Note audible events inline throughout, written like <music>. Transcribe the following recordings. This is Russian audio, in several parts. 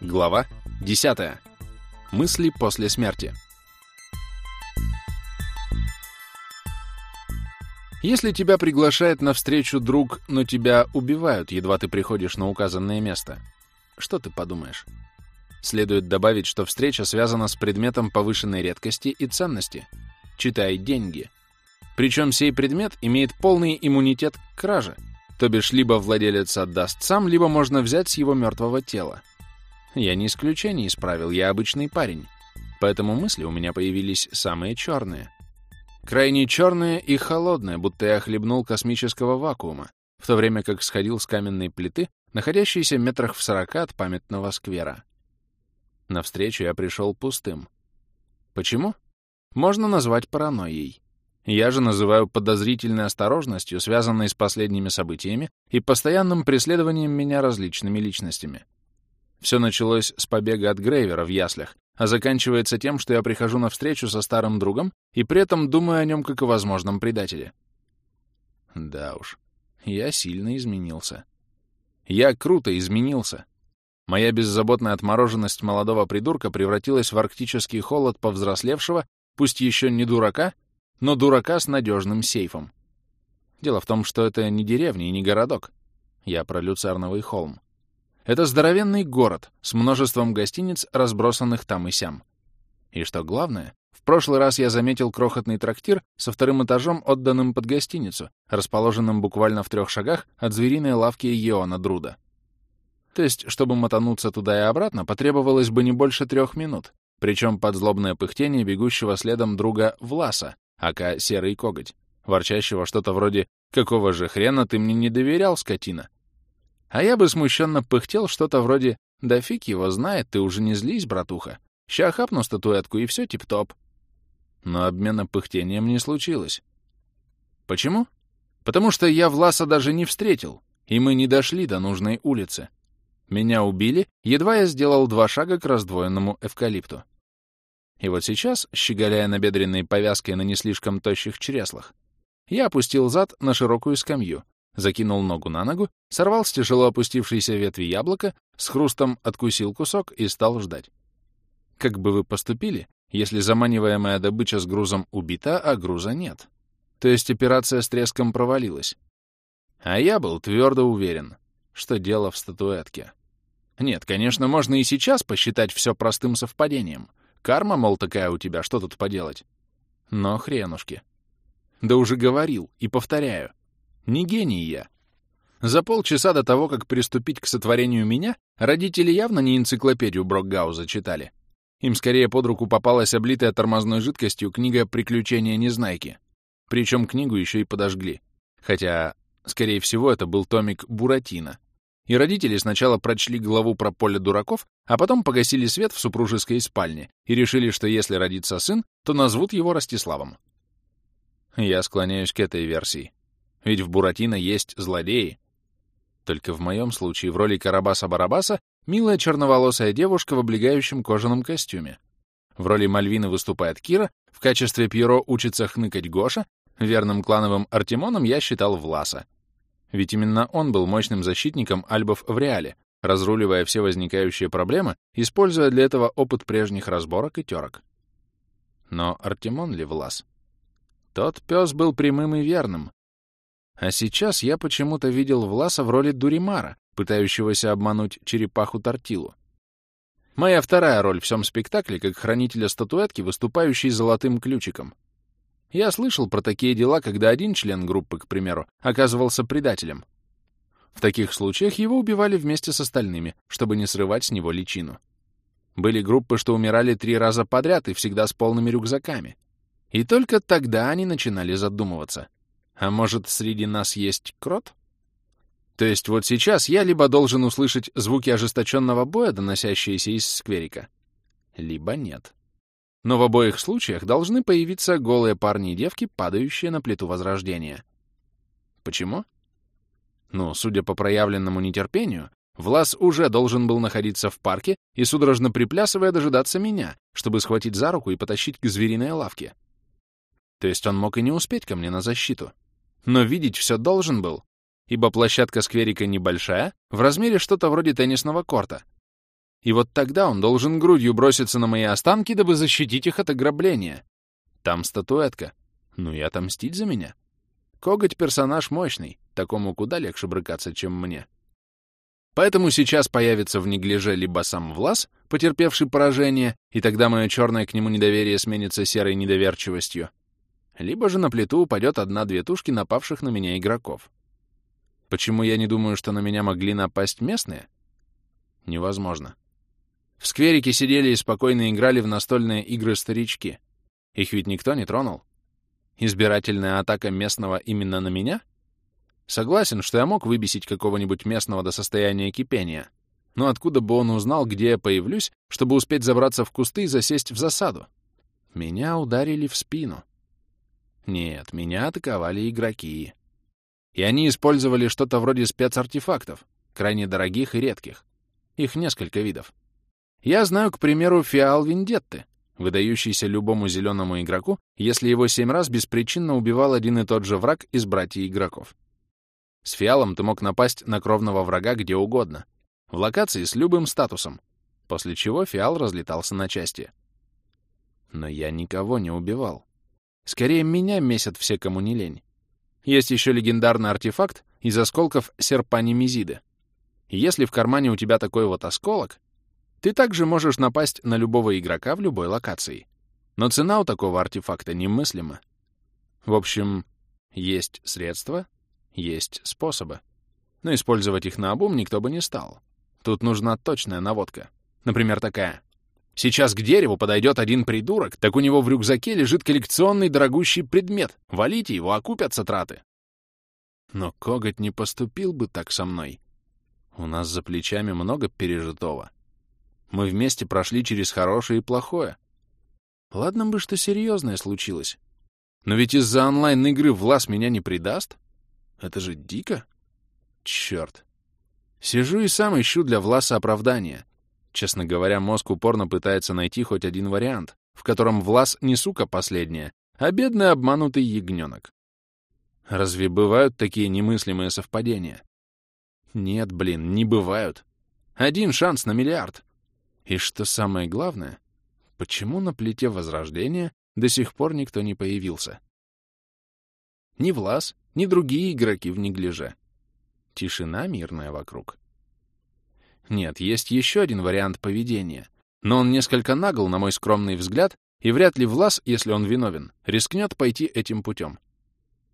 Глава 10. Мысли после смерти. Если тебя приглашает на встречу друг, но тебя убивают, едва ты приходишь на указанное место, что ты подумаешь? Следует добавить, что встреча связана с предметом повышенной редкости и ценности. Читай деньги. Причем сей предмет имеет полный иммунитет к краже, то бишь либо владелец отдаст сам, либо можно взять с его мертвого тела. Я не исключение из правил, я обычный парень. Поэтому мысли у меня появились самые черные. Крайне черные и холодные, будто я хлебнул космического вакуума, в то время как сходил с каменной плиты, находящейся метрах в сорока от памятного сквера. Навстречу я пришел пустым. Почему? Можно назвать паранойей. Я же называю подозрительной осторожностью, связанной с последними событиями и постоянным преследованием меня различными личностями. Все началось с побега от Грейвера в яслях, а заканчивается тем, что я прихожу на встречу со старым другом и при этом думаю о нем как о возможном предателе. Да уж, я сильно изменился. Я круто изменился. Моя беззаботная отмороженность молодого придурка превратилась в арктический холод повзрослевшего, пусть еще не дурака, но дурака с надежным сейфом. Дело в том, что это не деревня и не городок. Я про Люцерновый холм. Это здоровенный город с множеством гостиниц, разбросанных там и сям. И что главное, в прошлый раз я заметил крохотный трактир со вторым этажом, отданным под гостиницу, расположенным буквально в трех шагах от звериной лавки Йоана Друда. То есть, чтобы мотануться туда и обратно, потребовалось бы не больше трех минут, причем под злобное пыхтение бегущего следом друга Власа, ака Серый Коготь, ворчащего что-то вроде «Какого же хрена ты мне не доверял, скотина?» А я бы смущенно пыхтел что-то вроде «Да фиг его знает, ты уже не злись, братуха. Ща хапну статуэтку, и все тип-топ». Но обмена пыхтением не случилось. Почему? Потому что я Власа даже не встретил, и мы не дошли до нужной улицы. Меня убили, едва я сделал два шага к раздвоенному эвкалипту. И вот сейчас, щеголяя набедренной повязкой на не слишком тощих чреслах, я опустил зад на широкую скамью, закинул ногу на ногу, сорвал с тяжело опустившейся ветви яблоко, с хрустом откусил кусок и стал ждать. Как бы вы поступили, если заманиваемая добыча с грузом убита, а груза нет? То есть операция с треском провалилась. А я был твердо уверен, что дело в статуэтке. Нет, конечно, можно и сейчас посчитать все простым совпадением. Карма, мол, такая у тебя, что тут поделать? Но хренушки. Да уже говорил и повторяю. Не гений я. За полчаса до того, как приступить к сотворению меня, родители явно не энциклопедию Брокгауза читали. Им скорее под руку попалась облитая тормозной жидкостью книга «Приключения Незнайки». Причем книгу еще и подожгли. Хотя, скорее всего, это был томик «Буратино». И родители сначала прочли главу про поле дураков, а потом погасили свет в супружеской спальне и решили, что если родится сын, то назовут его Ростиславом. Я склоняюсь к этой версии. Ведь в Буратино есть злодеи. Только в моем случае в роли Карабаса-Барабаса милая черноволосая девушка в облегающем кожаном костюме. В роли Мальвины выступает Кира, в качестве Пьеро учится хныкать Гоша, верным клановым Артемоном я считал Власа. Ведь именно он был мощным защитником альбов в реале, разруливая все возникающие проблемы, используя для этого опыт прежних разборок и терок. Но Артемон ли Влас? Тот пес был прямым и верным, а сейчас я почему-то видел Власа в роли Дуримара, пытающегося обмануть черепаху Тортилу. Моя вторая роль в всем спектакле как хранителя статуэтки, выступающий золотым ключиком. Я слышал про такие дела, когда один член группы, к примеру, оказывался предателем. В таких случаях его убивали вместе с остальными, чтобы не срывать с него личину. Были группы, что умирали три раза подряд и всегда с полными рюкзаками. И только тогда они начинали задумываться — а может, среди нас есть крот? То есть вот сейчас я либо должен услышать звуки ожесточенного боя, доносящиеся из скверика, либо нет. Но в обоих случаях должны появиться голые парни и девки, падающие на плиту Возрождения. Почему? Ну, судя по проявленному нетерпению, Влас уже должен был находиться в парке и, судорожно приплясывая, дожидаться меня, чтобы схватить за руку и потащить к звериной лавке. То есть он мог и не успеть ко мне на защиту но видеть все должен был, ибо площадка скверика небольшая, в размере что-то вроде теннисного корта. и вот тогда он должен грудью броситься на мои останки, дабы защитить их от ограбления. Там статуэтка. Ну и отомстить за меня. Коготь — персонаж мощный, такому куда легче брыкаться, чем мне. Поэтому сейчас появится в неглиже либо сам Влас, потерпевший поражение, и тогда мое черное к нему недоверие сменится серой недоверчивостью, либо же на плиту упадет одна-две тушки напавших на меня игроков. Почему я не думаю, что на меня могли напасть местные? Невозможно. В скверике сидели и спокойно играли в настольные игры старички. Их ведь никто не тронул. Избирательная атака местного именно на меня? Согласен, что я мог выбесить какого-нибудь местного до состояния кипения. Но откуда бы он узнал, где я появлюсь, чтобы успеть забраться в кусты и засесть в засаду? Меня ударили в спину. Нет, меня атаковали игроки. И они использовали что-то вроде спецартефактов, крайне дорогих и редких. Их несколько видов. Я знаю, к примеру, фиал Вендетты, выдающийся любому зеленому игроку, если его семь раз беспричинно убивал один и тот же враг из братьев игроков. С фиалом ты мог напасть на кровного врага где угодно, в локации с любым статусом, после чего фиал разлетался на части. Но я никого не убивал. Скорее, меня месят все, кому не лень. Есть еще легендарный артефакт из осколков серпани-мезиды. Если в кармане у тебя такой вот осколок, ты также можешь напасть на любого игрока в любой локации. Но цена у такого артефакта немыслима. В общем, есть средства, есть способы. Но использовать их на обум никто бы не стал. Тут нужна точная наводка. Например, такая. Сейчас к дереву подойдет один придурок, так у него в рюкзаке лежит коллекционный дорогущий предмет. Валите его, окупятся траты. Но коготь не поступил бы так со мной. У нас за плечами много пережитого. Мы вместе прошли через хорошее и плохое. Ладно бы, что серьезное случилось. Но ведь из-за онлайн-игры Влас меня не предаст? Это же дико. Черт. Сижу и сам ищу для Власа оправдания. Честно говоря, мозг упорно пытается найти хоть один вариант, в котором Влас не сука последняя, а бедный обманутый ягненок. Разве бывают такие немыслимые совпадения? Нет, блин, не бывают. Один шанс на миллиард. И что самое главное, почему на плите Возрождения до сих пор никто не появился? Ни Влас, ни другие игроки в неглиже. Тишина мирная вокруг. Нет, есть еще один вариант поведения, но он несколько нагл, на мой скромный взгляд, и вряд ли Влас, если он виновен, рискнет пойти этим путем.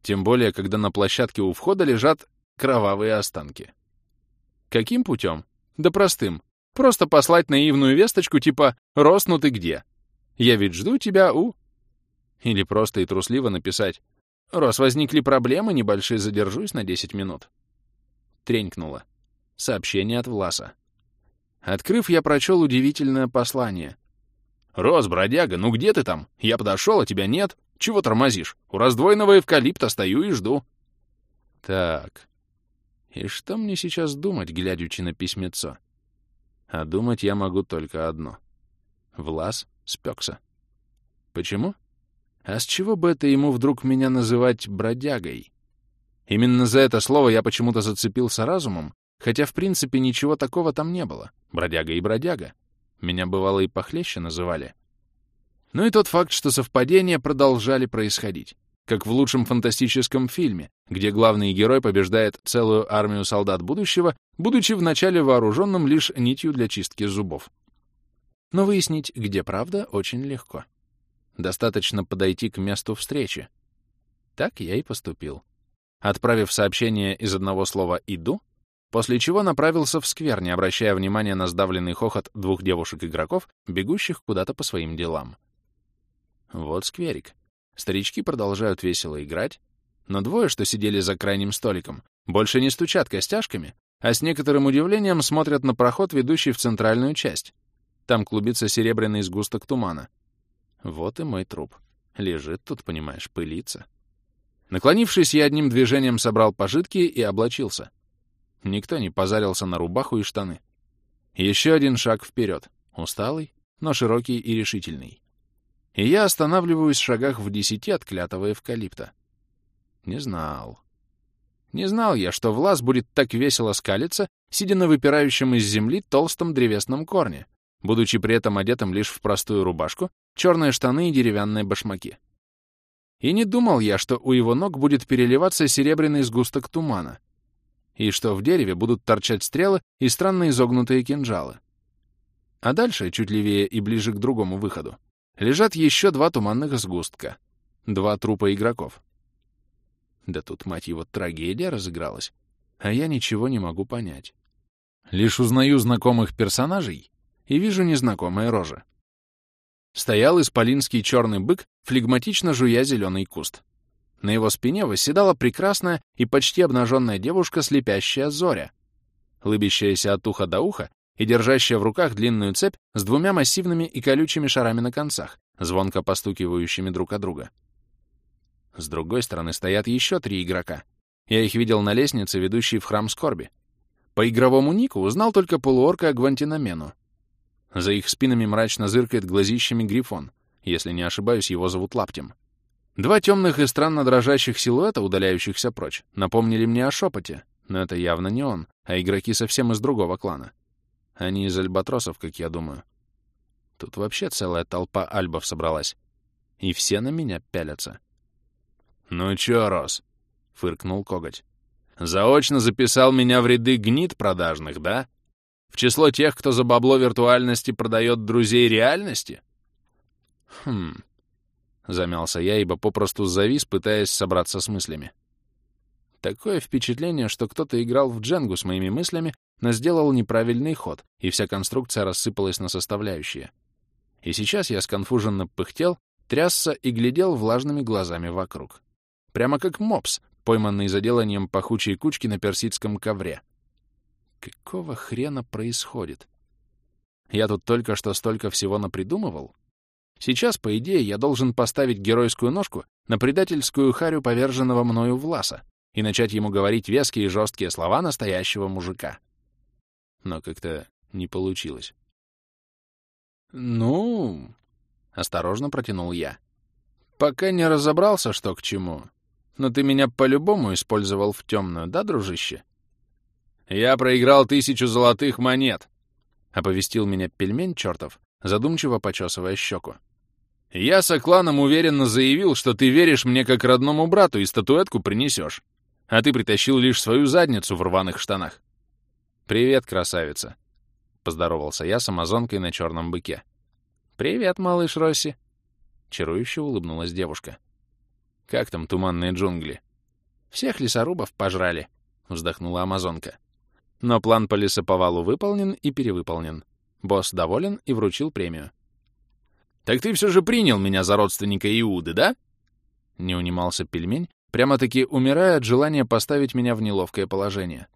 Тем более, когда на площадке у входа лежат кровавые останки. Каким путем? Да простым. Просто послать наивную весточку типа «Рос, ну ты где?» «Я ведь жду тебя у...» Или просто и трусливо написать «Рос, возникли проблемы, небольшие, задержусь на 10 минут». Тренькнуло. Сообщение от Власа. Открыв, я прочел удивительное послание. «Рос, бродяга, ну где ты там? Я подошел, а тебя нет. Чего тормозишь? У раздвоенного эвкалипта стою и жду». Так. И что мне сейчас думать, глядячи на письмецо? А думать я могу только одно. Влас спекся. Почему? А с чего бы это ему вдруг меня называть бродягой? Именно за это слово я почему-то зацепился разумом, хотя в принципе ничего такого там не было. Бродяга и бродяга. Меня бывало и похлеще называли. Ну и тот факт, что совпадения продолжали происходить как в лучшем фантастическом фильме, где главный герой побеждает целую армию солдат будущего, будучи вначале вооруженным лишь нитью для чистки зубов. Но выяснить, где правда, очень легко. Достаточно подойти к месту встречи. Так я и поступил. Отправив сообщение из одного слова «иду», после чего направился в сквер, не обращая внимания на сдавленный хохот двух девушек-игроков, бегущих куда-то по своим делам. Вот скверик. Старички продолжают весело играть, но двое, что сидели за крайним столиком, больше не стучат костяшками, а с некоторым удивлением смотрят на проход, ведущий в центральную часть. Там клубится серебряный сгусток тумана. Вот и мой труп. Лежит тут, понимаешь, пылится. Наклонившись, я одним движением собрал пожитки и облачился. Никто не позарился на рубаху и штаны. Еще один шаг вперед. Усталый, но широкий и решительный и я останавливаюсь в шагах в десяти от клятого эвкалипта. Не знал. Не знал я, что Влас будет так весело скалиться, сидя на выпирающем из земли толстом древесном корне, будучи при этом одетым лишь в простую рубашку, черные штаны и деревянные башмаки. И не думал я, что у его ног будет переливаться серебряный сгусток тумана, и что в дереве будут торчать стрелы и странно изогнутые кинжалы. А дальше, чуть левее и ближе к другому выходу, лежат еще два туманных сгустка, два трупа игроков. Да тут, мать его, трагедия разыгралась, а я ничего не могу понять. Лишь узнаю знакомых персонажей и вижу незнакомые рожи. Стоял исполинский черный бык, флегматично жуя зеленый куст. На его спине восседала прекрасная и почти обнаженная девушка, слепящая Зоря, лыбящаяся от уха до уха и держащая в руках длинную цепь с двумя массивными и колючими шарами на концах, звонко постукивающими друг от друга. С другой стороны стоят еще три игрока. Я их видел на лестнице, ведущей в храм скорби. По игровому нику узнал только полуорка Гвантиномену. За их спинами мрачно зыркает глазищами Грифон. Если не ошибаюсь, его зовут Лаптем. Два темных и странно дрожащих силуэта, удаляющихся прочь, напомнили мне о шепоте, но это явно не он, а игроки совсем из другого клана. Они из альбатросов, как я думаю. Тут вообще целая толпа альбов собралась. И все на меня пялятся. «Ну чё, Рос?» — фыркнул коготь. «Заочно записал меня в ряды гнид продажных, да? В число тех, кто за бабло виртуальности продает друзей реальности?» «Хм...» — замялся я, ибо попросту завис, пытаясь собраться с мыслями. Такое впечатление, что кто-то играл в дженгу с моими мыслями, но сделал неправильный ход, и вся конструкция рассыпалась на составляющие. И сейчас я сконфуженно пыхтел, трясся и глядел влажными глазами вокруг. Прямо как мопс, пойманный за деланием пахучей кучки на персидском ковре. Какого хрена происходит? Я тут только что столько всего напридумывал. Сейчас, по идее, я должен поставить геройскую ножку на предательскую харю поверженного мною Власа и начать ему говорить веские и жесткие слова настоящего мужика. Но как-то не получилось. «Ну...» — осторожно протянул я. «Пока не разобрался, что к чему. Но ты меня по-любому использовал в темную, да, дружище? Я проиграл тысячу золотых монет, — оповестил меня пельмень чертов, задумчиво почесывая щеку. Я с окланом уверенно заявил, что ты веришь мне как родному брату и статуэтку принесешь. А ты притащил лишь свою задницу в рваных штанах. «Привет, красавица!» — поздоровался я с амазонкой на черном быке. «Привет, малыш Росси!» — чарующе улыбнулась девушка. Как там туманные джунгли? Всех лесорубов пожрали, вздохнула амазонка. Но план по лесоповалу выполнен и перевыполнен. Босс доволен и вручил премию. «Так ты все же принял меня за родственника Иуды, да?» Не унимался пельмень, прямо-таки умирая от желания поставить меня в неловкое положение.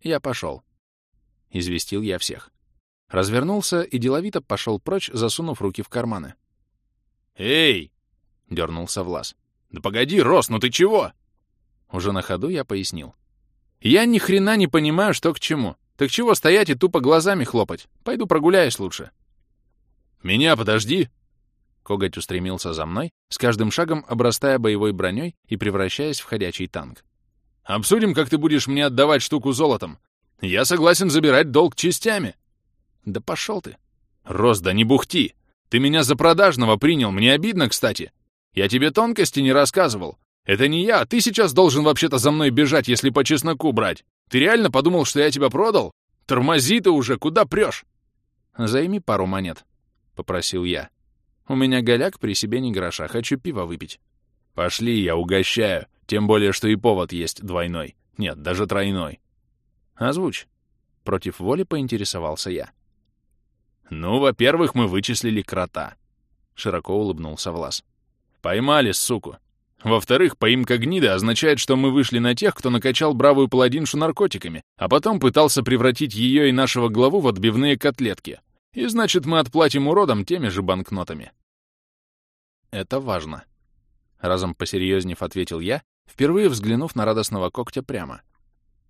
«Я пошел», — известил я всех. Развернулся и деловито пошел прочь, засунув руки в карманы. «Эй!» — дернулся Влас. «Да погоди, Рос, ну ты чего?» Уже на ходу я пояснил. «Я ни хрена не понимаю, что к чему. Так чего стоять и тупо глазами хлопать? Пойду прогуляюсь лучше». «Меня подожди!» Коготь устремился за мной, с каждым шагом обрастая боевой броней и превращаясь в ходячий танк. «Обсудим, как ты будешь мне отдавать штуку золотом. Я согласен забирать долг частями». «Да пошел ты!» «Рос, да не бухти! Ты меня за продажного принял, мне обидно, кстати. Я тебе тонкости не рассказывал. Это не я, ты сейчас должен вообще-то за мной бежать, если по чесноку брать. Ты реально подумал, что я тебя продал? Тормози ты уже, куда прешь? Займи пару монет, — попросил я. У меня голяк при себе не гроша, хочу пива выпить. Пошли, я угощаю, тем более, что и повод есть двойной. Нет, даже тройной. Озвучь. Против воли поинтересовался я. Ну, во-первых, мы вычислили крота. Широко улыбнулся Влас. Поймали, суку. Во-вторых, поимка гниды означает, что мы вышли на тех, кто накачал бравую паладиншу наркотиками, а потом пытался превратить ее и нашего главу в отбивные котлетки. И значит, мы отплатим уродам теми же банкнотами. Это важно. Разом посерьезнев ответил я, впервые взглянув на радостного когтя прямо.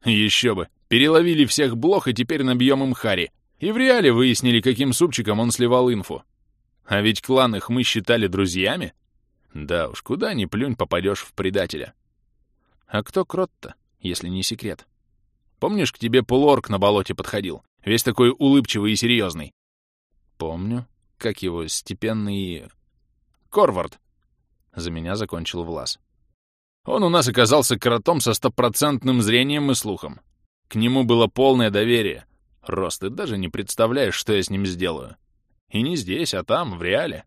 Еще бы! Переловили всех блох и теперь набьем им хари. И в реале выяснили, каким супчиком он сливал инфу. А ведь клан их мы считали друзьями. Да уж, куда ни плюнь, попадешь в предателя. А кто крот-то, если не секрет? Помнишь, к тебе полуорк на болоте подходил? Весь такой улыбчивый и серьезный. Помню. Как его, степенный... Корвард. За меня закончил Влас. Он у нас оказался кротом со стопроцентным зрением и слухом. К нему было полное доверие. Рост, ты даже не представляешь, что я с ним сделаю. И не здесь, а там, в реале.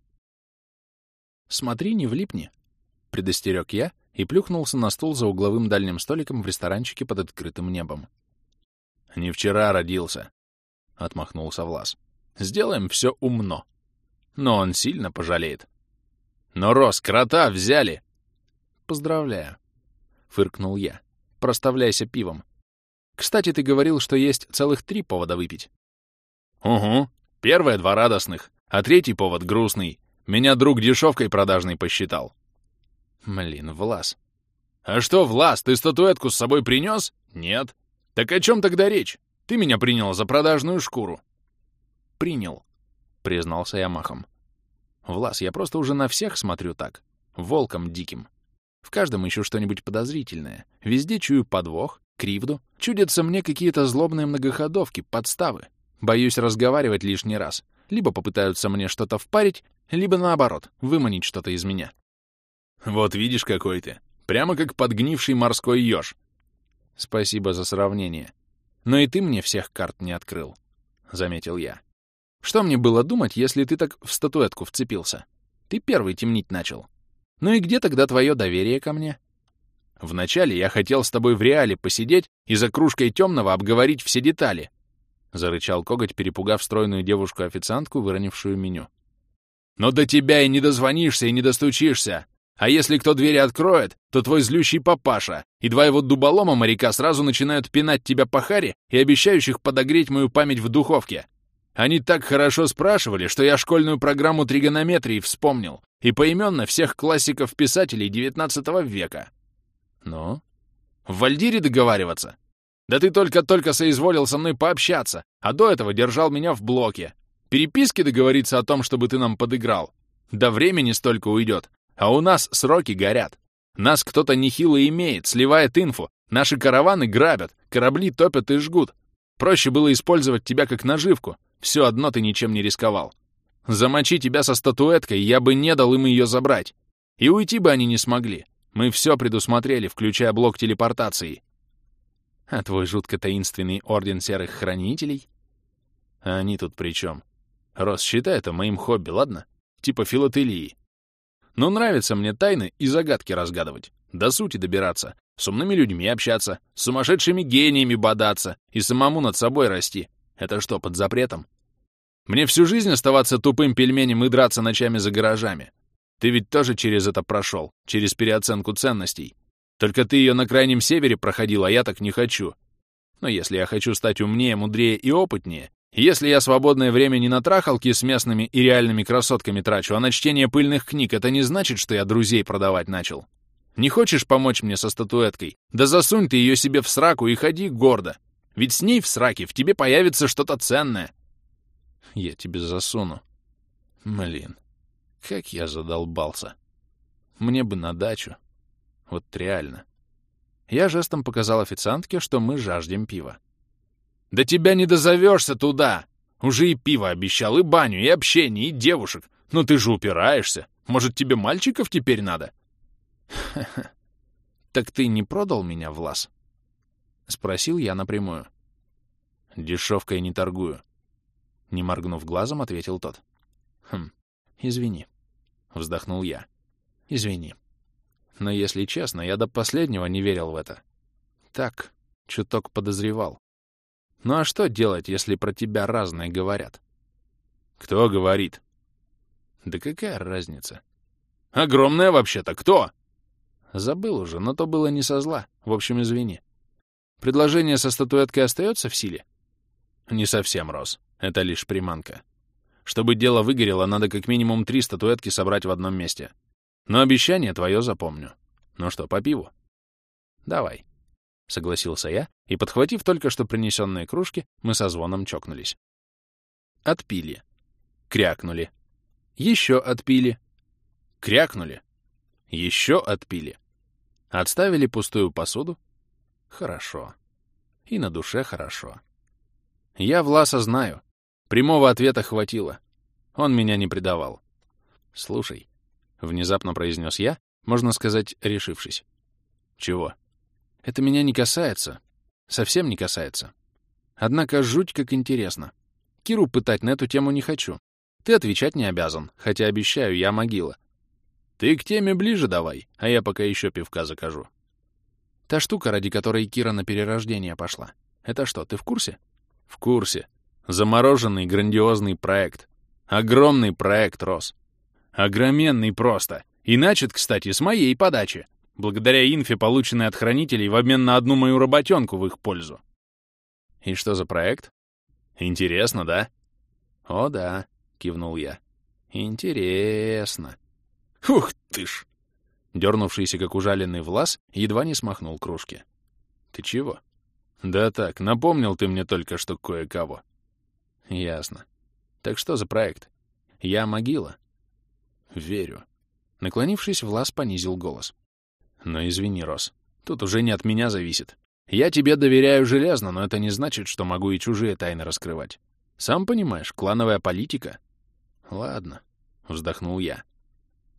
«Смотри, не влипни», — предостерег я и плюхнулся на стул за угловым дальним столиком в ресторанчике под открытым небом. «Не вчера родился», — отмахнулся Влас. «Сделаем все умно. Но он сильно пожалеет». «Но, Рос, крота взяли!» «Поздравляю», — фыркнул я. «Проставляйся пивом. Кстати, ты говорил, что есть целых три повода выпить». «Угу. Первое — два радостных, а третий повод — грустный. Меня друг дешевкой продажной посчитал». «Блин, Влас». «А что, Влас, ты статуэтку с собой принес? Нет. Так о чем тогда речь? Ты меня принял за продажную шкуру». «Принял», — признался я махом. «Влас, я просто уже на всех смотрю так. Волком диким. В каждом ищу что-нибудь подозрительное. Везде чую подвох, кривду. Чудятся мне какие-то злобные многоходовки, подставы. Боюсь разговаривать лишний раз. Либо попытаются мне что-то впарить, либо наоборот, выманить что-то из меня. Вот видишь, какой ты. Прямо как подгнивший морской еж. Спасибо за сравнение. Но и ты мне всех карт не открыл, — заметил я. Что мне было думать, если ты так в статуэтку вцепился? Ты первый темнить начал. Ну и где тогда твое доверие ко мне? Вначале я хотел с тобой в реале посидеть и за кружкой темного обговорить все детали, — зарычал коготь, перепугав стройную девушку-официантку, выронившую меню. Но до тебя и не дозвонишься, и не достучишься. А если кто двери откроет, то твой злющий папаша и два его дуболома моряка сразу начинают пинать тебя по харе и обещающих подогреть мою память в духовке. Они так хорошо спрашивали, что я школьную программу тригонометрии вспомнил и поименно всех классиков-писателей XIX века. Ну? В Вальдире договариваться? Да ты только-только соизволил со мной пообщаться, а до этого держал меня в блоке. Переписки договориться о том, чтобы ты нам подыграл. Да времени столько уйдет, а у нас сроки горят. Нас кто-то нехило имеет, сливает инфу. Наши караваны грабят, корабли топят и жгут. Проще было использовать тебя как наживку. Все одно ты ничем не рисковал. Замочи тебя со статуэткой, я бы не дал им ее забрать. И уйти бы они не смогли. Мы все предусмотрели, включая блок телепортации. А твой жутко таинственный орден серых хранителей? А они тут при чем? Рос, считай это моим хобби, ладно? Типа филателии. Но нравится мне тайны и загадки разгадывать, до сути добираться, с умными людьми общаться, с сумасшедшими гениями бодаться и самому над собой расти. Это что, под запретом? Мне всю жизнь оставаться тупым пельменем и драться ночами за гаражами. Ты ведь тоже через это прошел, через переоценку ценностей. Только ты ее на Крайнем Севере проходил, а я так не хочу. Но если я хочу стать умнее, мудрее и опытнее, если я свободное время не на трахалки с местными и реальными красотками трачу, а на чтение пыльных книг, это не значит, что я друзей продавать начал. Не хочешь помочь мне со статуэткой? Да засунь ты ее себе в сраку и ходи гордо. Ведь с ней в сраке в тебе появится что-то ценное. Я тебе засуну. Блин, как я задолбался. Мне бы на дачу. Вот реально. Я жестом показал официантке, что мы жаждем пива. Да тебя не дозовешься туда. Уже и пиво обещал, и баню, и общение, и девушек. Ну ты же упираешься. Может, тебе мальчиков теперь надо? <laughs> Так ты не продал меня, Влас? Спросил я напрямую. Дешевкой не торгую. Не моргнув глазом, ответил тот. Хм, извини. Вздохнул я. Извини. Но если честно, я до последнего не верил в это. Так, чуток подозревал. Ну а что делать, если про тебя разное говорят? Кто говорит? Да какая разница? Огромная вообще-то, кто? Забыл уже, но то было не со зла. В общем, извини. Предложение со статуэткой остается в силе? Не совсем, Рос. Это лишь приманка. Чтобы дело выгорело, надо как минимум три статуэтки собрать в одном месте. Но обещание твое запомню. Ну что, по пиву? Давай. — согласился я, и, подхватив только что принесенные кружки, мы со звоном чокнулись. Отпили. Крякнули. Еще отпили. Крякнули. Еще отпили. Отставили пустую посуду? Хорошо. И на душе хорошо. Я Власа знаю. Прямого ответа хватило. Он меня не предавал. Слушай, — внезапно произнес я, можно сказать, решившись. Чего? Это меня не касается. Совсем не касается. Однако жуть как интересно. Киру пытать на эту тему не хочу. Ты отвечать не обязан, хотя обещаю, я могила. Ты к теме ближе давай, а я пока еще пивка закажу. Та штука, ради которой Кира на перерождение пошла. Это что, ты в курсе? В курсе. Замороженный грандиозный проект. Огромный проект рос. Огроменный просто. И начат, кстати, с моей подачи. Благодаря инфе, полученной от хранителей в обмен на одну мою работенку в их пользу. И что за проект? Интересно, да? О, да, кивнул я. Интересно. Ух ты ж! Дернувшийся, как ужаленный влас, едва не смахнул кружки. Ты чего? Да так, напомнил ты мне только что кое-кого. Ясно. Так что за проект? Я могила. Верю. Наклонившись, Влас понизил голос. Но извини, Рос, тут уже не от меня зависит. Я тебе доверяю железно, но это не значит, что могу и чужие тайны раскрывать. Сам понимаешь, клановая политика. Ладно, вздохнул я.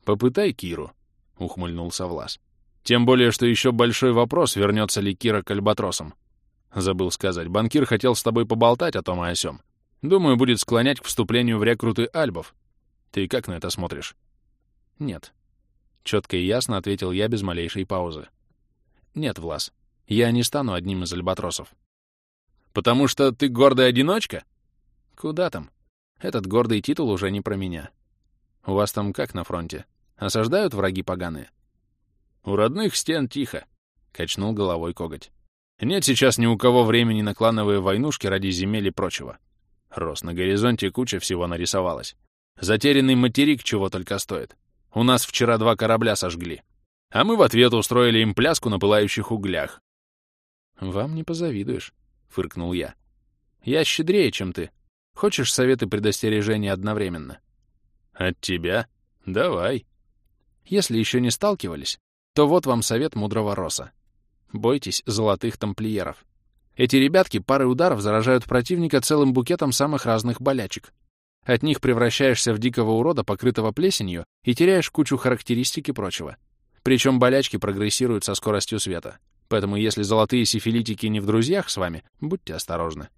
Попытай Киру, ухмыльнулся Влас. Тем более, что еще большой вопрос, вернется ли Кира к альбатросам. Забыл сказать, банкир хотел с тобой поболтать о том и о сём. Думаю, будет склонять к вступлению в рекруты альбов. Ты как на это смотришь? Нет. Четко и ясно ответил я без малейшей паузы. Нет, Влас, я не стану одним из альбатросов. Потому что ты гордая одиночка? Куда там? Этот гордый титул уже не про меня. У вас там как на фронте? Осаждают враги поганые? У родных стен тихо, — качнул головой коготь. Нет сейчас ни у кого времени на клановые войнушки ради земель и прочего. Рос, на горизонте куча всего нарисовалась. Затерянный материк чего только стоит. У нас вчера два корабля сожгли. А мы в ответ устроили им пляску на пылающих углях. «Вам не позавидуешь», — фыркнул я. «Я щедрее, чем ты. Хочешь советы предостережения одновременно?» «От тебя? Давай». «Если еще не сталкивались, то вот вам совет мудрого роса. Бойтесь золотых тамплиеров. Эти ребятки парой ударов заражают противника целым букетом самых разных болячек. От них превращаешься в дикого урода, покрытого плесенью, и теряешь кучу характеристик и прочего. Причем болячки прогрессируют со скоростью света. Поэтому если золотые сифилитики не в друзьях с вами, будьте осторожны.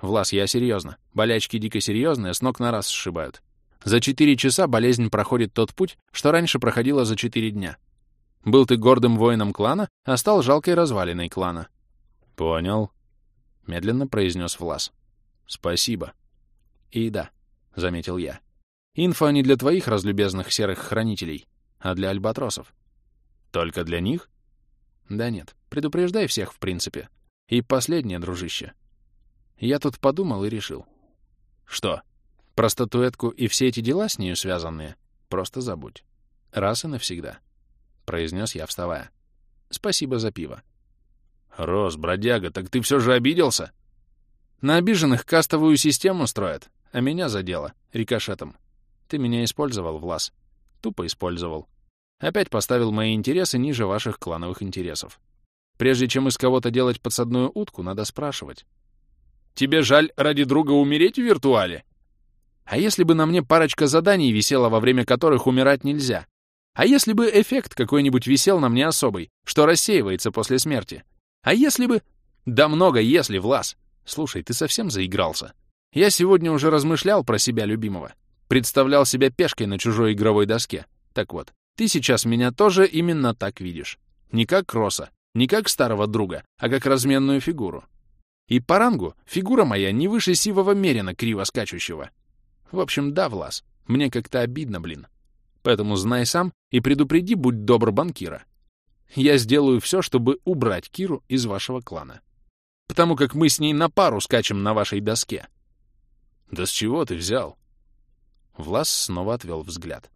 Влас, я серьезно. Болячки дико серьезные, с ног на раз сшибают. За четыре часа болезнь проходит тот путь, что раньше проходила за четыре дня. Был ты гордым воином клана, а стал жалкой развалиной клана. Понял. Медленно произнес Влас. Спасибо. И да, заметил я. Инфа не для твоих разлюбезных серых хранителей, а для альбатросов. Только для них? Да нет, предупреждай всех, в принципе. И последнее, дружище. Я тут подумал и решил. Что? Про статуэтку и все эти дела с нею связанные просто забудь. Раз и навсегда. Произнес я, вставая. Спасибо за пиво. Рос, бродяга, так ты все же обиделся? На обиженных кастовую систему строят, а меня задело, рикошетом. Ты меня использовал, Влас. Тупо использовал. Опять поставил мои интересы ниже ваших клановых интересов. Прежде чем из кого-то делать подсадную утку, надо спрашивать. Тебе жаль ради друга умереть в виртуале? А если бы на мне парочка заданий висела, во время которых умирать нельзя? А если бы эффект какой-нибудь висел на мне особый, что рассеивается после смерти? А если бы... Да много если, Влас. Слушай, ты совсем заигрался. Я сегодня уже размышлял про себя любимого. Представлял себя пешкой на чужой игровой доске. Так вот, ты сейчас меня тоже именно так видишь. Не как Кросса, не как старого друга, а как разменную фигуру. И по рангу фигура моя не выше сивого мерина криво скачущего. В общем, да, Влас, мне как-то обидно, блин. Поэтому знай сам и предупреди, будь добр, банкира. Я сделаю все, чтобы убрать Киру из вашего клана. Потому как мы с ней на пару скачем на вашей доске. Да с чего ты взял? Влас снова отвел взгляд.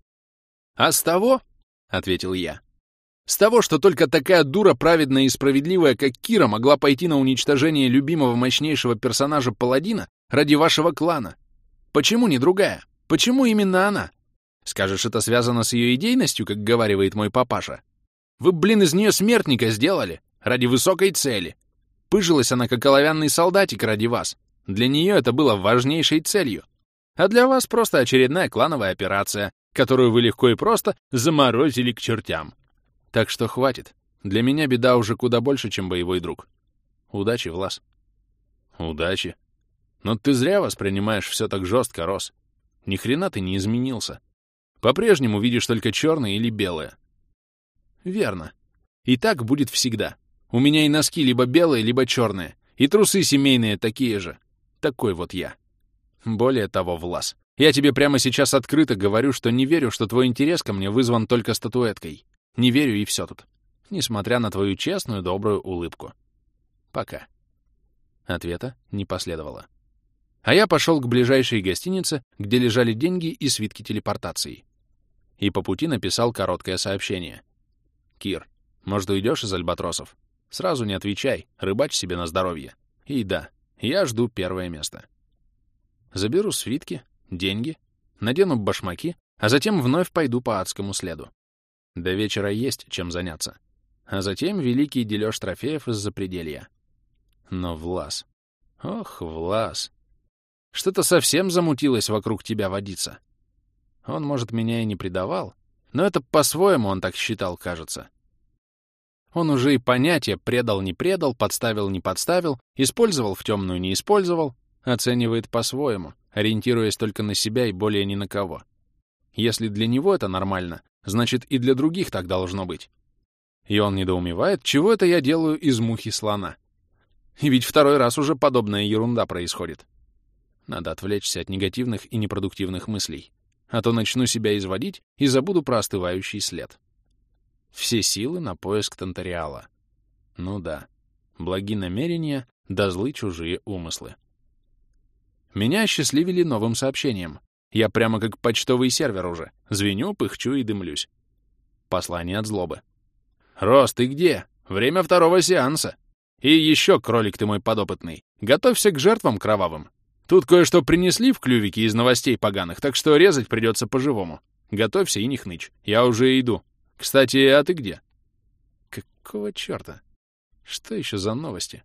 А с того, — ответил я. «С того, что только такая дура праведная и справедливая, как Кира, могла пойти на уничтожение любимого мощнейшего персонажа Паладина ради вашего клана. Почему не другая? Почему именно она? Скажешь, это связано с ее идейностью, как говаривает мой папаша? Вы, блин, из нее смертника сделали. Ради высокой цели. Пыжилась она, как оловянный солдатик ради вас. Для нее это было важнейшей целью. А для вас просто очередная клановая операция, которую вы легко и просто заморозили к чертям. Так что хватит. Для меня беда уже куда больше, чем боевой друг. Удачи, Влас. Удачи. Но ты зря воспринимаешь все так жестко, Рос. Ни хрена ты не изменился. По-прежнему видишь только черное или белое. Верно. И так будет всегда. У меня и носки либо белые, либо черные. И трусы семейные такие же. Такой вот я. Более того, Влас, я тебе прямо сейчас открыто говорю, что не верю, что твой интерес ко мне вызван только статуэткой. Не верю и все тут. Несмотря на твою честную, добрую улыбку. Пока. Ответа не последовало. А я пошел к ближайшей гостинице, где лежали деньги и свитки телепортации. И по пути написал короткое сообщение. «Кир, может, уйдешь из альбатросов? Сразу не отвечай, рыбачь себе на здоровье. И да, я жду первое место. Заберу свитки, деньги, надену башмаки, а затем вновь пойду по адскому следу. До вечера есть чем заняться. А затем великий дележ трофеев из-за пределья. Но Влас... Ох, Влас... Что-то совсем замутилось вокруг тебя водиться. Он, может, меня и не предавал, но это по-своему он так считал, кажется. Он уже и понятие «предал-не предал», «подставил-не подставил», «использовал в темную не использовал», оценивает по-своему, ориентируясь только на себя и более ни на кого. Если для него это нормально, значит и для других так должно быть. И он недоумевает, чего это я делаю из мухи слона. И ведь второй раз уже подобная ерунда происходит. Надо отвлечься от негативных и непродуктивных мыслей, а то начну себя изводить и забуду про остывающий след. Все силы на поиск Тантариала. Ну да, благи намерения, да злы чужие умыслы. Меня осчастливили новым сообщением. Я прямо как почтовый сервер уже. Звеню, пыхчу и дымлюсь. Послание от злобы. «Рос, ты где? Время второго сеанса. И еще, кролик ты мой подопытный, готовься к жертвам кровавым. Тут кое-что принесли в клювике из новостей поганых, так что резать придется по-живому. Готовься и не хнычь. Я уже иду. Кстати, а ты где?» «Какого черта? Что еще за новости?»